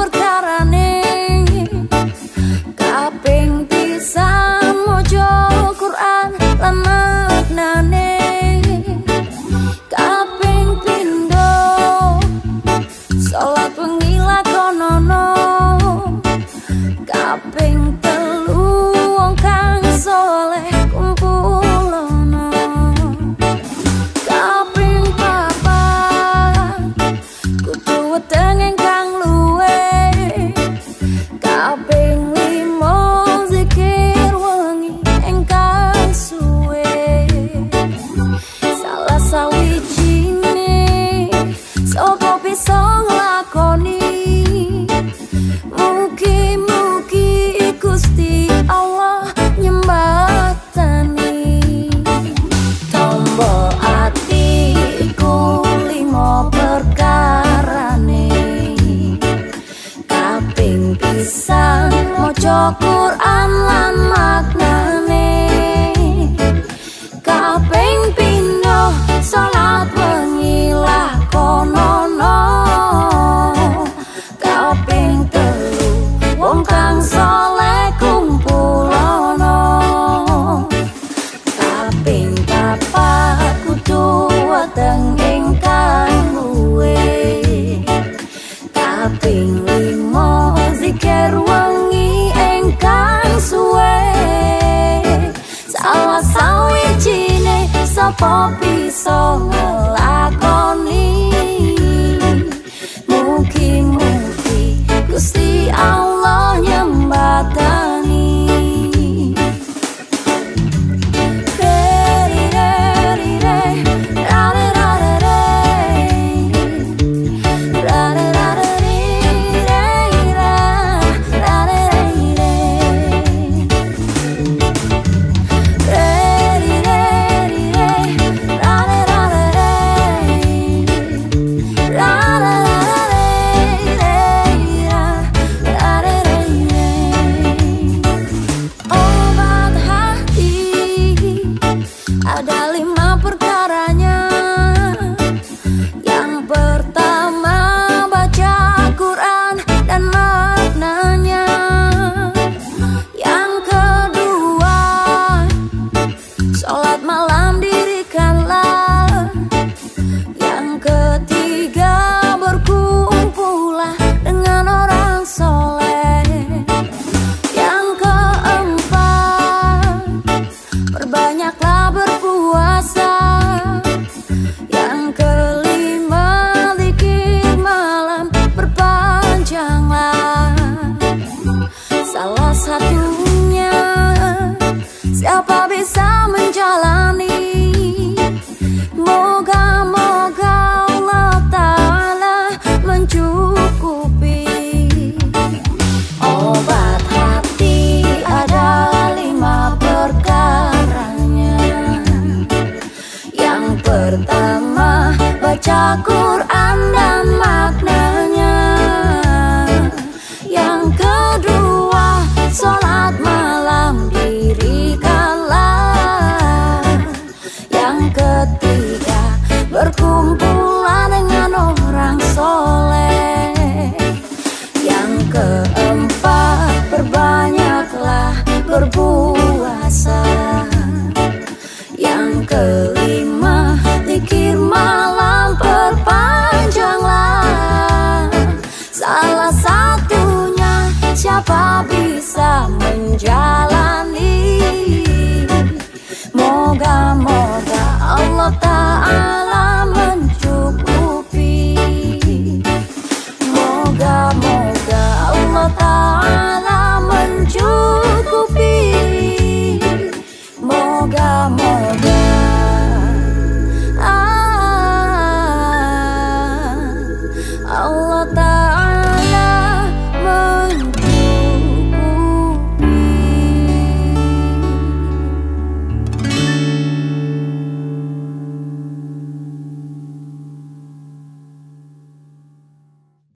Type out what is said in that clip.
perkara syukur opo bisa ngelakon satunya. Siapa bisa menjalani? Moga-moga Allah Ta'ala mencukupi. Obat hati ada lima perkaranya. Yang pertama baca Quran. believe